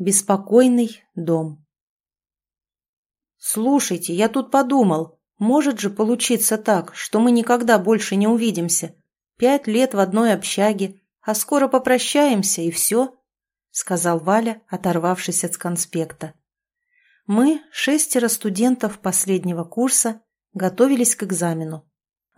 Беспокойный дом. «Слушайте, я тут подумал, может же получиться так, что мы никогда больше не увидимся. Пять лет в одной общаге, а скоро попрощаемся, и все», — сказал Валя, оторвавшись от конспекта. Мы, шестеро студентов последнего курса, готовились к экзамену.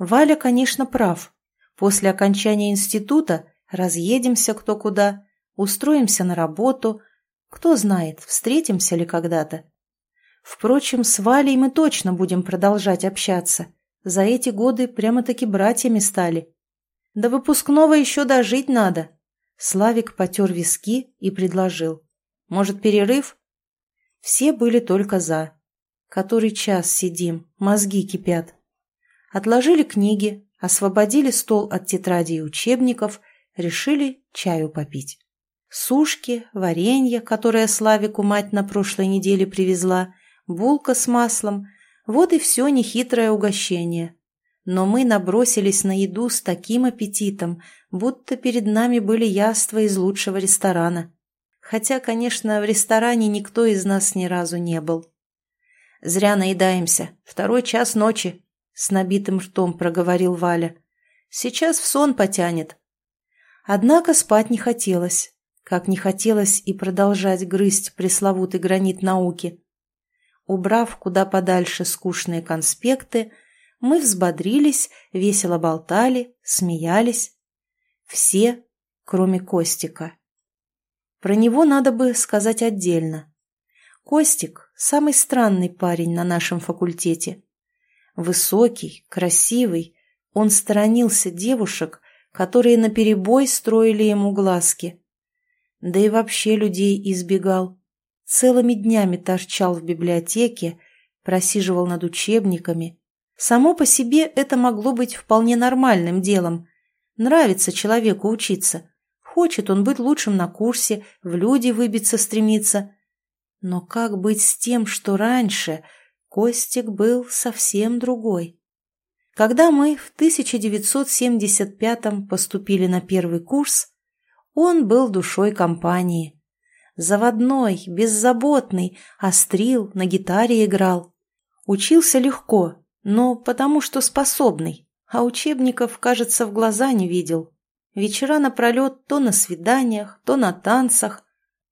Валя, конечно, прав. После окончания института разъедемся кто куда, устроимся на работу — кто знает, встретимся ли когда-то. Впрочем, с Валей мы точно будем продолжать общаться. За эти годы прямо-таки братьями стали. До выпускного еще дожить надо. Славик потер виски и предложил. Может, перерыв? Все были только за. Который час сидим, мозги кипят. Отложили книги, освободили стол от тетрадей и учебников, решили чаю попить. Сушки, варенье, которое Славику мать на прошлой неделе привезла, булка с маслом – вот и все нехитрое угощение. Но мы набросились на еду с таким аппетитом, будто перед нами были яства из лучшего ресторана. Хотя, конечно, в ресторане никто из нас ни разу не был. «Зря наедаемся. Второй час ночи», — с набитым ртом проговорил Валя. «Сейчас в сон потянет». Однако спать не хотелось как не хотелось и продолжать грызть пресловутый гранит науки. Убрав куда подальше скучные конспекты, мы взбодрились, весело болтали, смеялись. Все, кроме Костика. Про него надо бы сказать отдельно. Костик – самый странный парень на нашем факультете. Высокий, красивый, он сторонился девушек, которые наперебой строили ему глазки – да и вообще людей избегал. Целыми днями торчал в библиотеке, просиживал над учебниками. Само по себе это могло быть вполне нормальным делом. Нравится человеку учиться. Хочет он быть лучшим на курсе, в люди выбиться стремиться. Но как быть с тем, что раньше Костик был совсем другой? Когда мы в 1975 поступили на первый курс, он был душой компании. Заводной, беззаботный, острил, на гитаре играл. Учился легко, но потому что способный, а учебников, кажется, в глаза не видел. Вечера напролет то на свиданиях, то на танцах,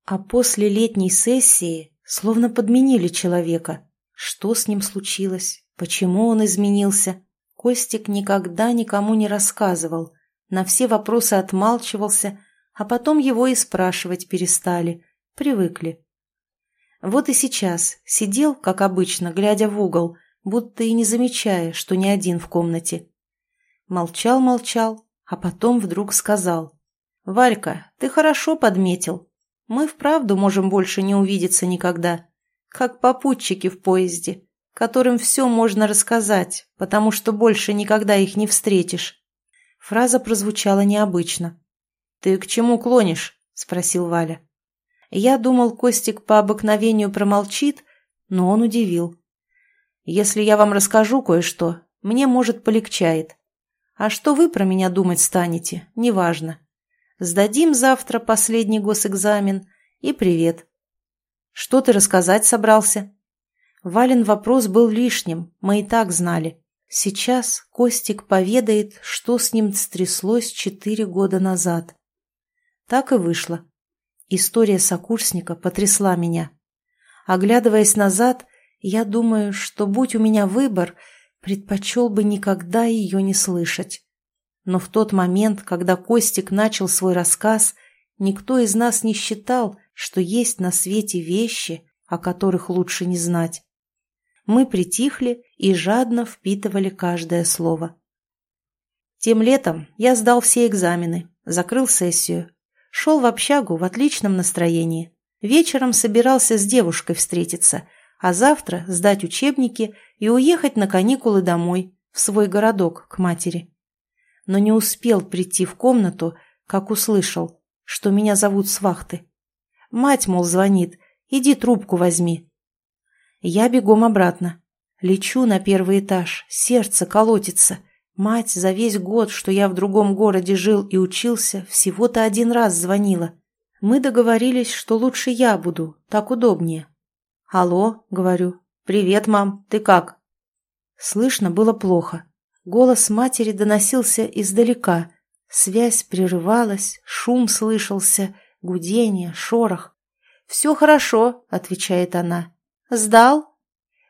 а после летней сессии словно подменили человека. Что с ним случилось? Почему он изменился? Костик никогда никому не рассказывал, на все вопросы отмалчивался – а потом его и спрашивать перестали, привыкли. Вот и сейчас сидел, как обычно, глядя в угол, будто и не замечая, что не один в комнате. Молчал-молчал, а потом вдруг сказал. «Валька, ты хорошо подметил. Мы вправду можем больше не увидеться никогда, как попутчики в поезде, которым все можно рассказать, потому что больше никогда их не встретишь». Фраза прозвучала необычно. «Ты к чему клонишь?» – спросил Валя. Я думал, Костик по обыкновению промолчит, но он удивил. «Если я вам расскажу кое-что, мне, может, полегчает. А что вы про меня думать станете, неважно. Сдадим завтра последний госэкзамен и привет». «Что ты рассказать собрался?» Вален вопрос был лишним, мы и так знали. Сейчас Костик поведает, что с ним стряслось четыре года назад. Так и вышло. История сокурсника потрясла меня. Оглядываясь назад, я думаю, что, будь у меня выбор, предпочел бы никогда ее не слышать. Но в тот момент, когда Костик начал свой рассказ, никто из нас не считал, что есть на свете вещи, о которых лучше не знать. Мы притихли и жадно впитывали каждое слово. Тем летом я сдал все экзамены, закрыл сессию, Шел в общагу в отличном настроении. Вечером собирался с девушкой встретиться, а завтра сдать учебники и уехать на каникулы домой, в свой городок, к матери. Но не успел прийти в комнату, как услышал, что меня зовут с вахты. Мать, мол, звонит, иди трубку возьми. Я бегом обратно. Лечу на первый этаж, сердце колотится – Мать за весь год, что я в другом городе жил и учился, всего-то один раз звонила. Мы договорились, что лучше я буду, так удобнее. «Алло», — говорю. «Привет, мам, ты как?» Слышно было плохо. Голос матери доносился издалека. Связь прерывалась, шум слышался, гудение, шорох. «Все хорошо», — отвечает она. «Сдал?»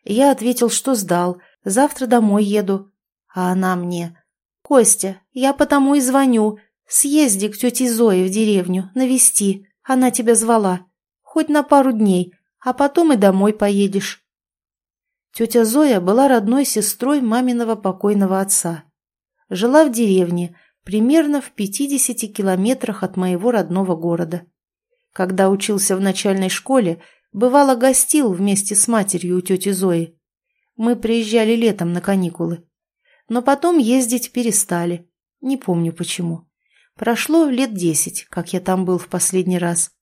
Я ответил, что сдал. Завтра домой еду. А она мне. «Костя, я потому и звоню. Съезди к тете Зое в деревню, навести. Она тебя звала. Хоть на пару дней, а потом и домой поедешь». Тетя Зоя была родной сестрой маминого покойного отца. Жила в деревне, примерно в 50 километрах от моего родного города. Когда учился в начальной школе, бывало гостил вместе с матерью у тети Зои. Мы приезжали летом на каникулы. Но потом ездить перестали. Не помню почему. Прошло лет десять, как я там был в последний раз.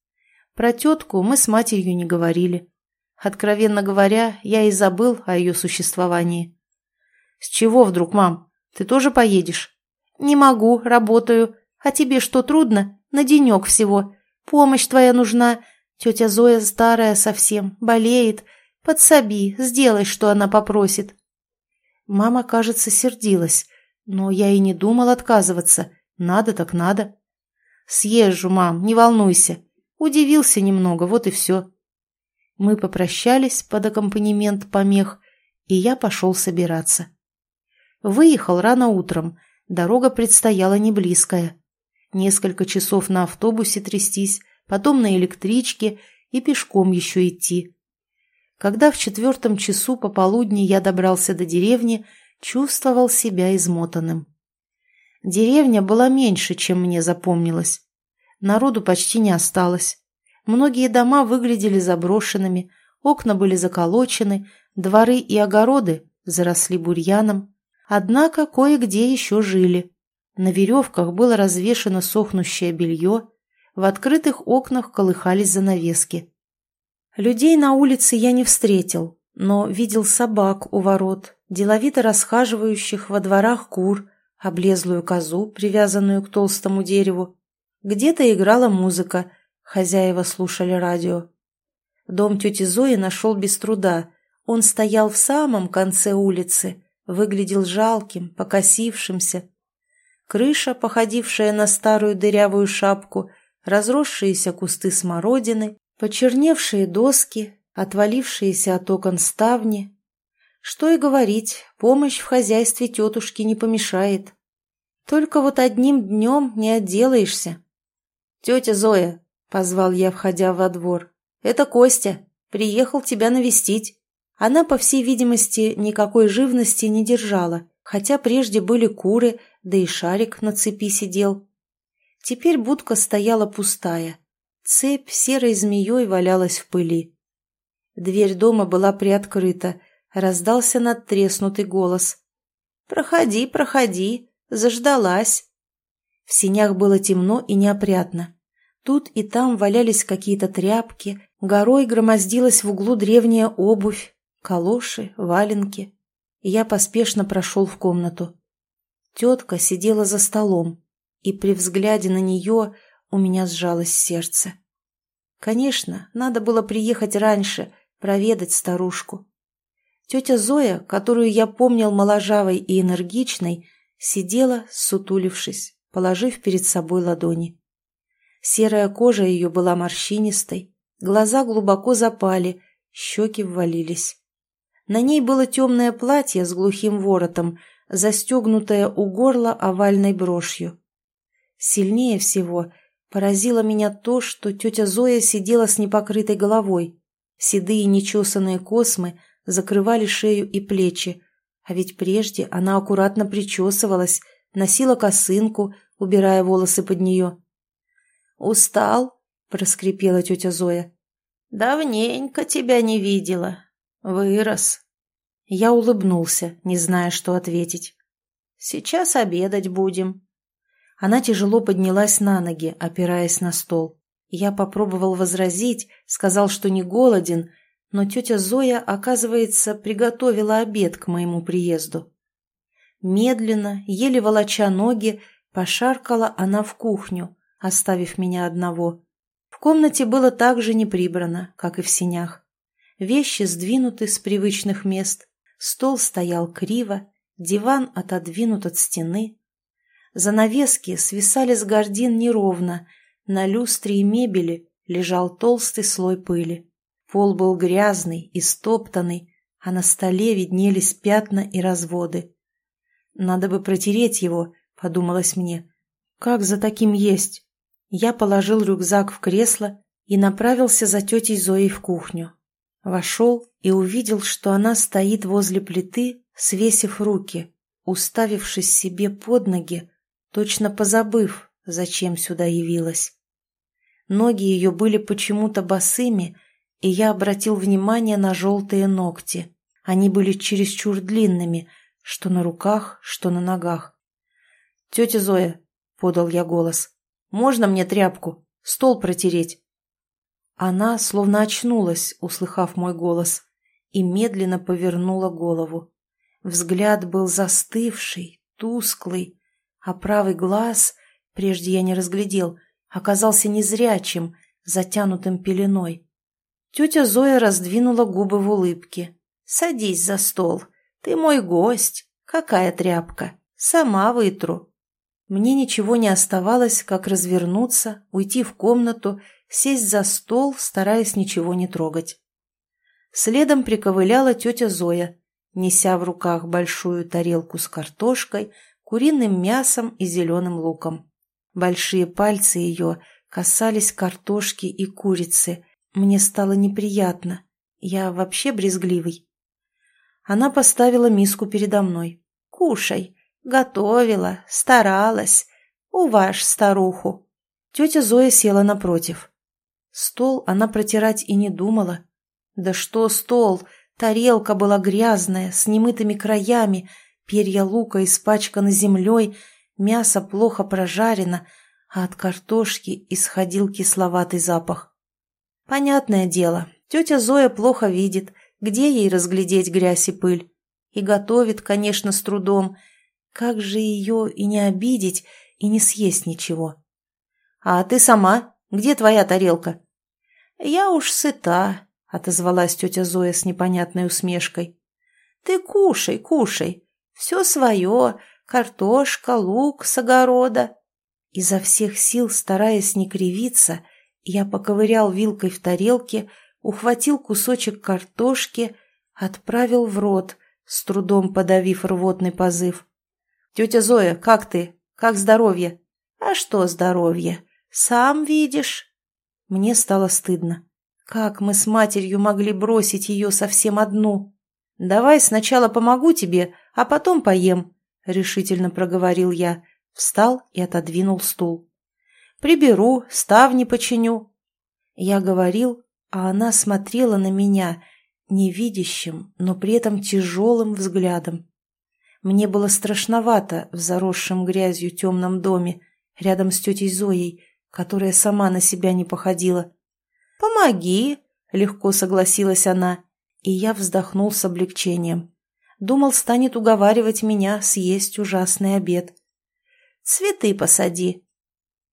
Про тетку мы с матерью не говорили. Откровенно говоря, я и забыл о ее существовании. «С чего вдруг, мам? Ты тоже поедешь?» «Не могу, работаю. А тебе что, трудно? На денек всего. Помощь твоя нужна. Тетя Зоя старая совсем, болеет. Подсоби, сделай, что она попросит». Мама, кажется, сердилась, но я и не думал отказываться. Надо так надо. «Съезжу, мам, не волнуйся. Удивился немного, вот и все». Мы попрощались под аккомпанемент помех, и я пошел собираться. Выехал рано утром, дорога предстояла не близкая. Несколько часов на автобусе трястись, потом на электричке и пешком еще идти. Когда в четвертом часу пополудни я добрался до деревни, чувствовал себя измотанным. Деревня была меньше, чем мне запомнилось. Народу почти не осталось. Многие дома выглядели заброшенными, окна были заколочены, дворы и огороды заросли бурьяном. Однако кое-где еще жили. На веревках было развешено сохнущее белье, в открытых окнах колыхались занавески. Людей на улице я не встретил, но видел собак у ворот, деловито расхаживающих во дворах кур, облезлую козу, привязанную к толстому дереву. Где-то играла музыка, Хозяева слушали радио. Дом тети Зои нашел без труда. Он стоял в самом конце улицы, выглядел жалким, покосившимся. Крыша, походившая на старую дырявую шапку, разросшиеся кусты смородины, почерневшие доски, отвалившиеся от окон ставни. Что и говорить, помощь в хозяйстве тетушки не помешает. Только вот одним днем не отделаешься. «Тетя Зоя, — позвал я, входя во двор. «Это Костя. Приехал тебя навестить». Она, по всей видимости, никакой живности не держала, хотя прежде были куры, да и шарик на цепи сидел. Теперь будка стояла пустая. Цепь серой змеей валялась в пыли. Дверь дома была приоткрыта, раздался надтреснутый голос. «Проходи, проходи, заждалась». В синях было темно и неопрятно. Тут и там валялись какие-то тряпки, горой громоздилась в углу древняя обувь, калоши, валенки. я поспешно прошел в комнату. Тетка сидела за столом, и при взгляде на нее у меня сжалось сердце. Конечно, надо было приехать раньше, проведать старушку. Тетя Зоя, которую я помнил моложавой и энергичной, сидела, сутулившись, положив перед собой ладони. Серая кожа ее была морщинистой, глаза глубоко запали, щеки ввалились. На ней было темное платье с глухим воротом, застегнутое у горла овальной брошью. Сильнее всего поразило меня то, что тетя Зоя сидела с непокрытой головой. Седые нечесанные космы закрывали шею и плечи, а ведь прежде она аккуратно причесывалась, носила косынку, убирая волосы под нее. «Устал?» — проскрипела тетя Зоя. «Давненько тебя не видела. Вырос». Я улыбнулся, не зная, что ответить. «Сейчас обедать будем». Она тяжело поднялась на ноги, опираясь на стол. Я попробовал возразить, сказал, что не голоден, но тетя Зоя, оказывается, приготовила обед к моему приезду. Медленно, еле волоча ноги, пошаркала она в кухню, оставив меня одного. В комнате было так же не прибрано, как и в синях. Вещи сдвинуты с привычных мест, стол стоял криво, диван отодвинут от стены. Занавески свисали с гордин неровно, на люстре и мебели лежал толстый слой пыли. Пол был грязный и стоптанный, а на столе виднелись пятна и разводы. «Надо бы протереть его», — подумалось мне. «Как за таким есть?» Я положил рюкзак в кресло и направился за тетей Зоей в кухню. Вошел и увидел, что она стоит возле плиты, свесив руки, уставившись себе под ноги, точно позабыв, зачем сюда явилась. Ноги ее были почему-то босыми, и я обратил внимание на желтые ногти. Они были чересчур длинными, что на руках, что на ногах. «Тетя Зоя», — подал я голос, — «можно мне тряпку? Стол протереть?» Она словно очнулась, услыхав мой голос, и медленно повернула голову. Взгляд был застывший, тусклый, а правый глаз, прежде я не разглядел, оказался незрячим, затянутым пеленой. Тетя Зоя раздвинула губы в улыбке. «Садись за стол. Ты мой гость. Какая тряпка? Сама вытру». Мне ничего не оставалось, как развернуться, уйти в комнату, сесть за стол, стараясь ничего не трогать. Следом приковыляла тетя Зоя, неся в руках большую тарелку с картошкой, куриным мясом и зеленым луком. Большие пальцы ее касались картошки и курицы. Мне стало неприятно. Я вообще брезгливый. Она поставила миску передо мной. «Кушай. Готовила, старалась. Уваж старуху». Тетя Зоя села напротив. Стол она протирать и не думала. Да что стол? Тарелка была грязная, с немытыми краями, перья лука испачканы землей, мясо плохо прожарено, а от картошки исходил кисловатый запах. Понятное дело, тетя Зоя плохо видит, где ей разглядеть грязь и пыль. И готовит, конечно, с трудом. Как же ее и не обидеть, и не съесть ничего. «А ты сама? Где твоя тарелка?» «Я уж сыта», — отозвалась тетя Зоя с непонятной усмешкой. «Ты кушай, кушай. Все свое. Картошка, лук с огорода». Изо всех сил, стараясь не кривиться, я поковырял вилкой в тарелке, ухватил кусочек картошки, отправил в рот, с трудом подавив рвотный позыв. «Тетя Зоя, как ты? Как здоровье?» «А что здоровье? Сам видишь». Мне стало стыдно. Как мы с матерью могли бросить ее совсем одну? «Давай сначала помогу тебе, а потом поем», — решительно проговорил я, встал и отодвинул стул. «Приберу, ставни починю». Я говорил, а она смотрела на меня невидящим, но при этом тяжелым взглядом. Мне было страшновато в заросшем грязью темном доме, рядом с тетей Зоей, которая сама на себя не походила. «Помоги!» — легко согласилась она, и я вздохнул с облегчением. Думал, станет уговаривать меня съесть ужасный обед. «Цветы посади!»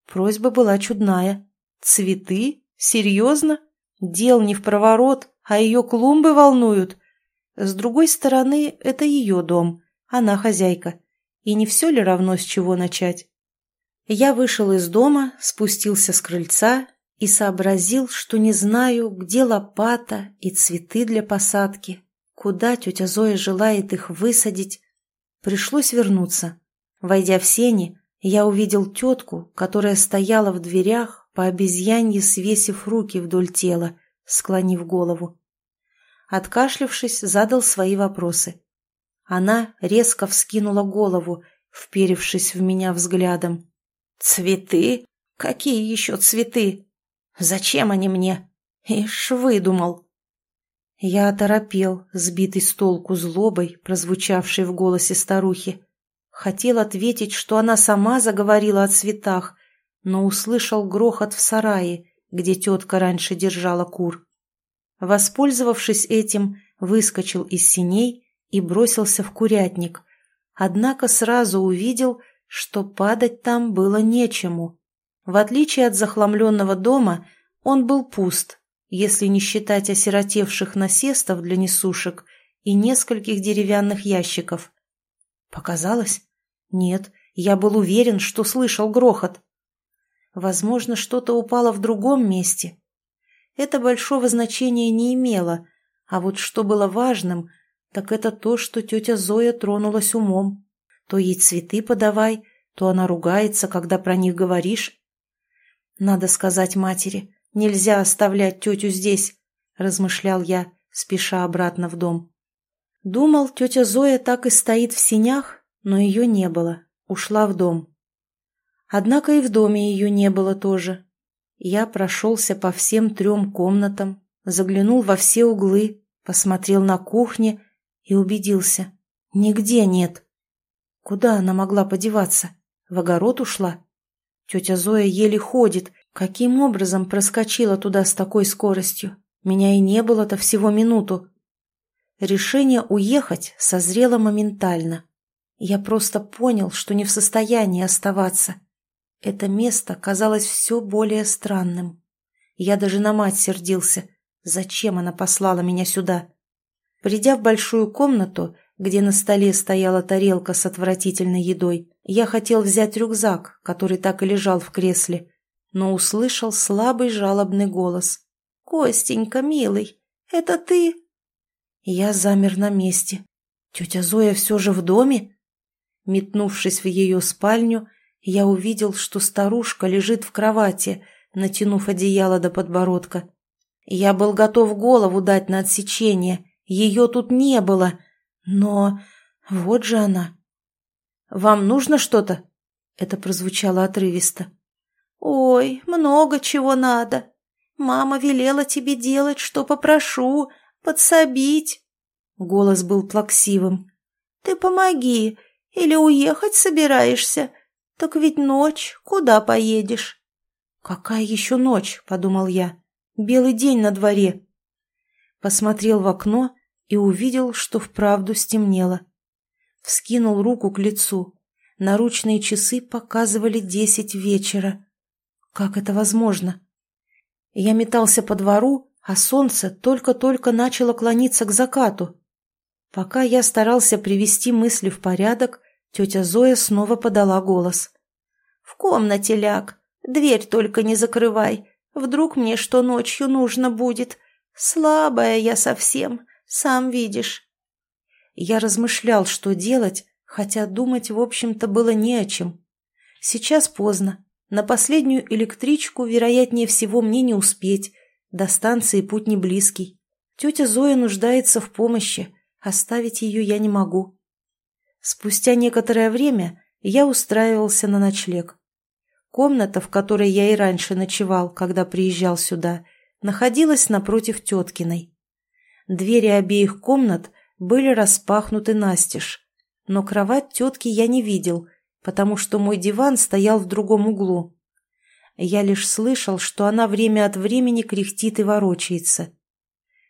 Просьба была чудная. «Цветы? Серьезно? Дел не в проворот, а ее клумбы волнуют. С другой стороны, это ее дом, она хозяйка. И не все ли равно, с чего начать?» Я вышел из дома, спустился с крыльца и сообразил, что не знаю, где лопата и цветы для посадки, куда тетя Зоя желает их высадить. Пришлось вернуться. Войдя в сени, я увидел тетку, которая стояла в дверях, по обезьянье свесив руки вдоль тела, склонив голову. Откашлившись, задал свои вопросы. Она резко вскинула голову, вперевшись в меня взглядом. «Цветы? Какие еще цветы? Зачем они мне? Ишь, выдумал!» Я оторопел, сбитый с толку злобой, прозвучавшей в голосе старухи. Хотел ответить, что она сама заговорила о цветах, но услышал грохот в сарае, где тетка раньше держала кур. Воспользовавшись этим, выскочил из синей и бросился в курятник, однако сразу увидел, что падать там было нечему. В отличие от захламленного дома, Он был пуст, если не считать осиротевших насестов для несушек и нескольких деревянных ящиков. Показалось? Нет, я был уверен, что слышал грохот. Возможно, что-то упало в другом месте. Это большого значения не имело, а вот что было важным, так это то, что тетя Зоя тронулась умом. То ей цветы подавай, то она ругается, когда про них говоришь. Надо сказать матери, нельзя оставлять тетю здесь, размышлял я, спеша обратно в дом. Думал, тетя Зоя так и стоит в синях, но ее не было, ушла в дом. Однако и в доме ее не было тоже. Я прошелся по всем трем комнатам, заглянул во все углы, посмотрел на кухне и убедился. Нигде нет. Куда она могла подеваться? В огород ушла? Тетя Зоя еле ходит. Каким образом проскочила туда с такой скоростью? Меня и не было-то всего минуту. Решение уехать созрело моментально. Я просто понял, что не в состоянии оставаться. Это место казалось все более странным. Я даже на мать сердился. Зачем она послала меня сюда? Придя в большую комнату, где на столе стояла тарелка с отвратительной едой, я хотел взять рюкзак, который так и лежал в кресле, но услышал слабый жалобный голос. «Костенька, милый, это ты?» Я замер на месте. Тетя Зоя все же в доме? Метнувшись в ее спальню, я увидел, что старушка лежит в кровати, натянув одеяло до подбородка. Я был готов голову дать на отсечение, ее тут не было, но вот же она. «Вам нужно что-то?» Это прозвучало отрывисто. «Ой, много чего надо. Мама велела тебе делать, что попрошу, подсобить». Голос был плаксивым. «Ты помоги, или уехать собираешься? Так ведь ночь, куда поедешь?» «Какая еще ночь?» — подумал я. «Белый день на дворе». Посмотрел в окно и увидел, что вправду стемнело. Вскинул руку к лицу. Наручные часы показывали десять вечера. Как это возможно? Я метался по двору, а солнце только-только начало клониться к закату. Пока я старался привести мысли в порядок, тетя Зоя снова подала голос. «В комнате ляг. Дверь только не закрывай. Вдруг мне что ночью нужно будет. Слабая я совсем, сам видишь. Я размышлял, что делать, хотя думать, в общем-то, было не о чем. Сейчас поздно. На последнюю электричку, вероятнее всего, мне не успеть. До станции путь не близкий. Тетя Зоя нуждается в помощи. Оставить ее я не могу. Спустя некоторое время я устраивался на ночлег. Комната, в которой я и раньше ночевал, когда приезжал сюда, находилась напротив теткиной. Двери обеих комнат были распахнуты настежь. Но кровать тетки я не видел, потому что мой диван стоял в другом углу. Я лишь слышал, что она время от времени кряхтит и ворочается.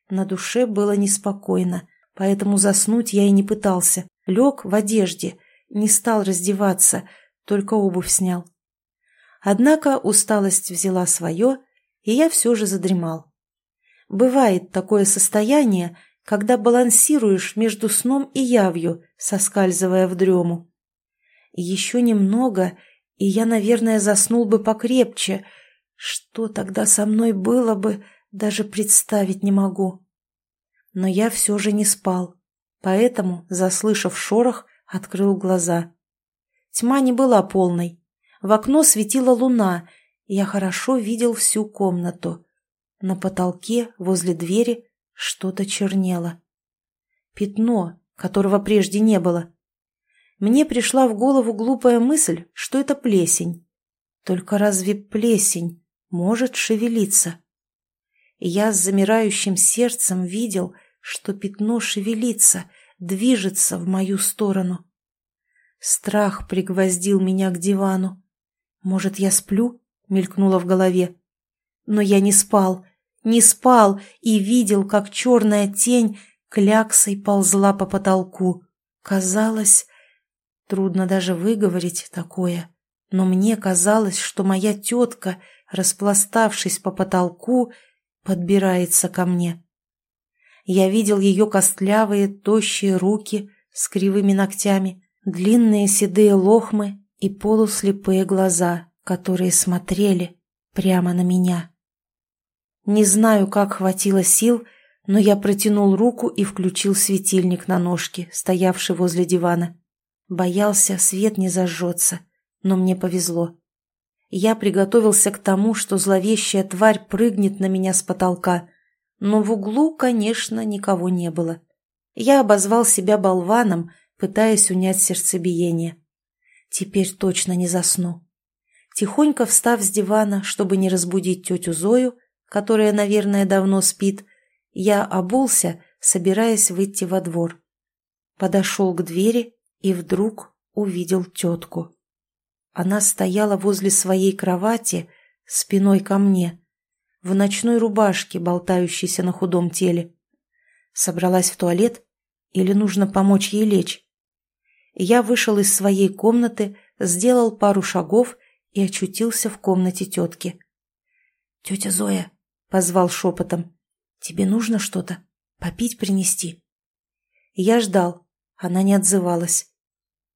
На душе было неспокойно, поэтому заснуть я и не пытался. Лег в одежде, не стал раздеваться, только обувь снял. Однако усталость взяла свое, и я все же задремал. Бывает такое состояние, когда балансируешь между сном и явью, соскальзывая в дрему. Еще немного, и я, наверное, заснул бы покрепче. Что тогда со мной было бы, даже представить не могу. Но я все же не спал, поэтому, заслышав шорох, открыл глаза. Тьма не была полной. В окно светила луна, и я хорошо видел всю комнату. На потолке, возле двери, что-то чернело. Пятно, которого прежде не было. Мне пришла в голову глупая мысль, что это плесень. Только разве плесень может шевелиться? Я с замирающим сердцем видел, что пятно шевелится, движется в мою сторону. Страх пригвоздил меня к дивану. «Может, я сплю?» — мелькнуло в голове. Но я не спал, не спал и видел, как черная тень кляксой ползла по потолку. Казалось, трудно даже выговорить такое, но мне казалось, что моя тетка распластавшись по потолку, подбирается ко мне. Я видел ее костлявые, тощие руки с кривыми ногтями, длинные седые лохмы и полуслепые глаза, которые смотрели прямо на меня. Не знаю, как хватило сил, но я протянул руку и включил светильник на ножке, стоявший возле дивана. Боялся, свет не зажжется, но мне повезло. Я приготовился к тому, что зловещая тварь прыгнет на меня с потолка, но в углу, конечно, никого не было. Я обозвал себя болваном, пытаясь унять сердцебиение. Теперь точно не засну. Тихонько встав с дивана, чтобы не разбудить тетю Зою, которая, наверное, давно спит, я обулся, собираясь выйти во двор. Подошел к двери и вдруг увидел тетку. Она стояла возле своей кровати, спиной ко мне, в ночной рубашке, болтающейся на худом теле. Собралась в туалет или нужно помочь ей лечь? Я вышел из своей комнаты, сделал пару шагов и очутился в комнате тетки. «Тетя Зоя», — позвал шепотом, — «тебе нужно что-то? Попить принести?» Я ждал, она не отзывалась.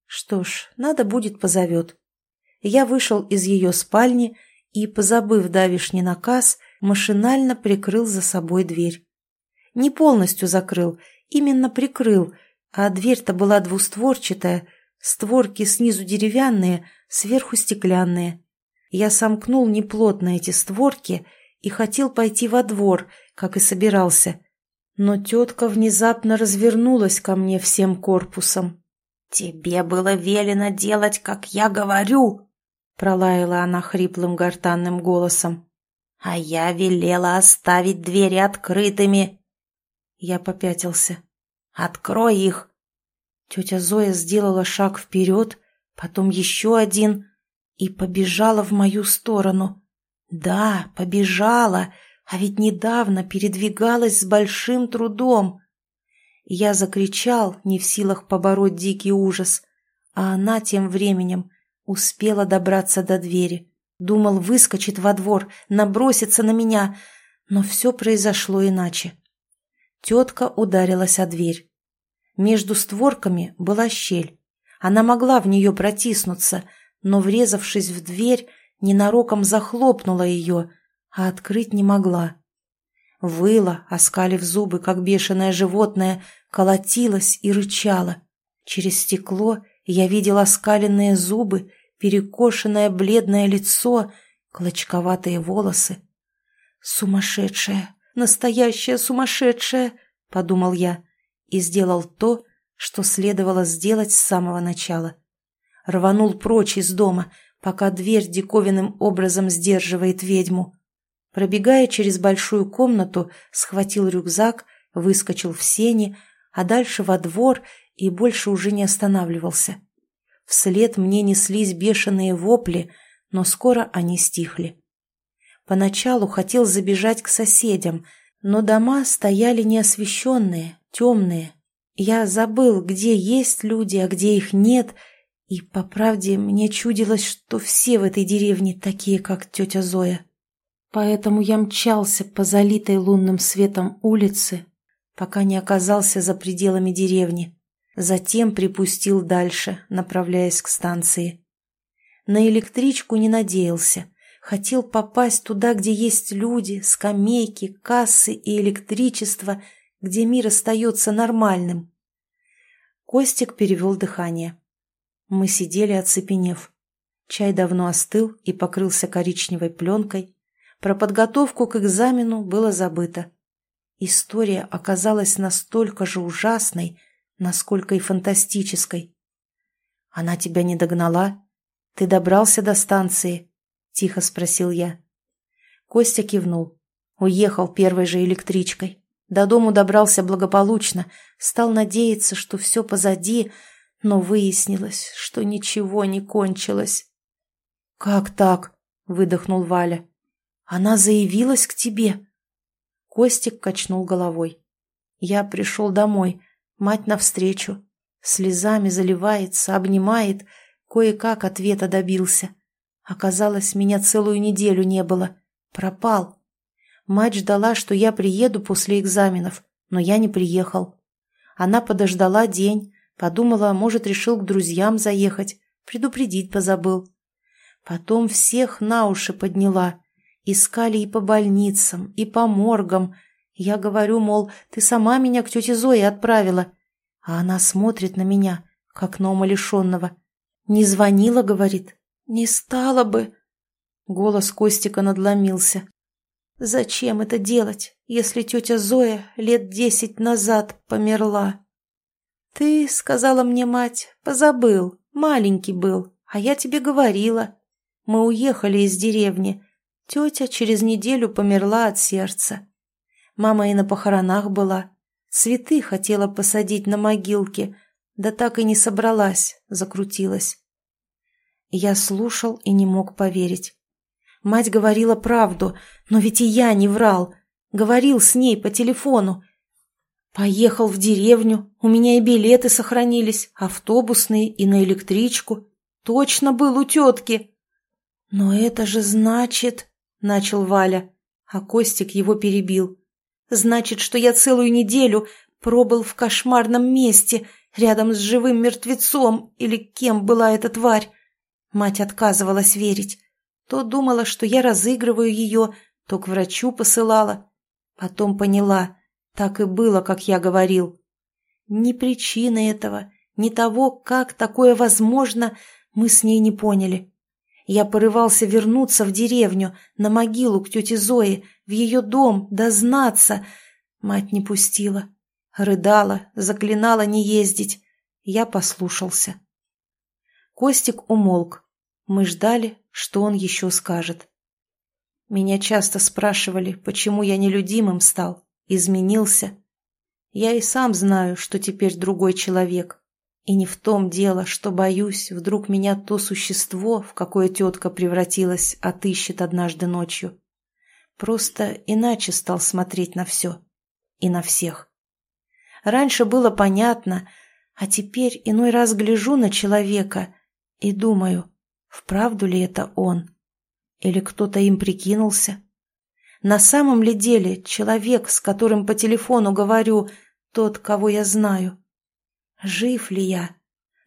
Что ж, надо будет позовет. Я вышел из ее спальни и, позабыв давишний наказ, машинально прикрыл за собой дверь. Не полностью закрыл, именно прикрыл, а дверь-то была двустворчатая, створки снизу деревянные, сверху стеклянные. Я сомкнул неплотно эти створки и хотел пойти во двор, как и собирался. Но тетка внезапно развернулась ко мне всем корпусом. «Тебе было велено делать, как я говорю!» пролаяла она хриплым гортанным голосом. «А я велела оставить двери открытыми!» Я попятился. «Открой их!» Тетя Зоя сделала шаг вперед, потом еще один и побежала в мою сторону. Да, побежала, а ведь недавно передвигалась с большим трудом. Я закричал, не в силах побороть дикий ужас, а она тем временем Успела добраться до двери. Думал, выскочит во двор, набросится на меня, но все произошло иначе. Тетка ударилась о дверь. Между створками была щель. Она могла в нее протиснуться, но, врезавшись в дверь, ненароком захлопнула ее, а открыть не могла. Выла, оскалив зубы, как бешеное животное, колотилась и рычала. Через стекло я видел оскаленные зубы перекошенное бледное лицо, клочковатые волосы. «Сумасшедшая! Настоящая сумасшедшая!» — подумал я и сделал то, что следовало сделать с самого начала. Рванул прочь из дома, пока дверь диковинным образом сдерживает ведьму. Пробегая через большую комнату, схватил рюкзак, выскочил в сени, а дальше во двор и больше уже не останавливался. Вслед мне неслись бешеные вопли, но скоро они стихли. Поначалу хотел забежать к соседям, но дома стояли неосвещенные, темные. Я забыл, где есть люди, а где их нет, и, по правде, мне чудилось, что все в этой деревне такие, как тетя Зоя. Поэтому я мчался по залитой лунным светом улице, пока не оказался за пределами деревни. Затем припустил дальше, направляясь к станции. На электричку не надеялся. Хотел попасть туда, где есть люди, скамейки, кассы и электричество, где мир остается нормальным. Костик перевел дыхание. Мы сидели, оцепенев. Чай давно остыл и покрылся коричневой пленкой. Про подготовку к экзамену было забыто. История оказалась настолько же ужасной, насколько и фантастической. «Она тебя не догнала? Ты добрался до станции?» — тихо спросил я. Костя кивнул. Уехал первой же электричкой. До дому добрался благополучно, стал надеяться, что все позади, но выяснилось, что ничего не кончилось. «Как так?» — выдохнул Валя. «Она заявилась к тебе?» Костик качнул головой. «Я пришел домой, Мать навстречу. Слезами заливается, обнимает. Кое-как ответа добился. Оказалось, меня целую неделю не было. Пропал. Мать ждала, что я приеду после экзаменов, но я не приехал. Она подождала день, подумала, может, решил к друзьям заехать, предупредить позабыл. Потом всех на уши подняла. Искали и по больницам, и по моргам. Я говорю, мол, ты сама меня к тете Зое отправила. А она смотрит на меня, как на умалишенного. Не звонила, говорит. Не стала бы. Голос Костика надломился. Зачем это делать, если тетя Зоя лет десять назад померла? Ты, сказала мне мать, позабыл, маленький был, а я тебе говорила. Мы уехали из деревни. Тетя через неделю померла от сердца. Мама и на похоронах была. Цветы хотела посадить на могилке, да так и не собралась, закрутилась. Я слушал и не мог поверить. Мать говорила правду, но ведь и я не врал. Говорил с ней по телефону. Поехал в деревню, у меня и билеты сохранились, автобусные и на электричку. Точно был у тетки. «Но это же значит...» — начал Валя, а Костик его перебил. «Значит, что я целую неделю пробыл в кошмарном месте, рядом с живым мертвецом, или кем была эта тварь. Мать отказывалась верить. То думала, что я разыгрываю ее, то к врачу посылала. Потом поняла, так и было, как я говорил. Ни причины этого, ни того, как такое возможно, мы с ней не поняли. Я порывался вернуться в деревню, на могилу к тете Зое, в ее дом, дознаться. Мать не пустила. Рыдала, заклинала не ездить. Я послушался. Костик умолк. Мы ждали, что он еще скажет. Меня часто спрашивали, почему я нелюдимым стал, изменился. Я и сам знаю, что теперь другой человек. И не в том дело, что боюсь, вдруг меня то существо, в какое тетка превратилась, отыщет однажды ночью. Просто иначе стал смотреть на все. И на всех. Раньше было понятно, а теперь иной раз гляжу на человека и думаю, вправду ли это он? Или кто-то им прикинулся? На самом ли деле человек, с которым по телефону говорю, тот, кого я знаю? Жив ли я?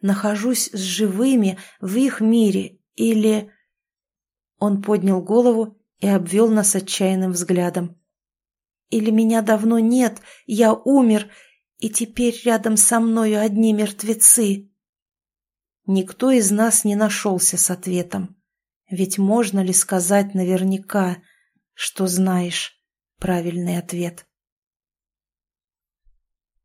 Нахожусь с живыми в их мире или... Он поднял голову и обвел нас отчаянным взглядом. Или меня давно нет, я умер, и теперь рядом со мною одни мертвецы? Никто из нас не нашелся с ответом. Ведь можно ли сказать наверняка, что знаешь правильный ответ?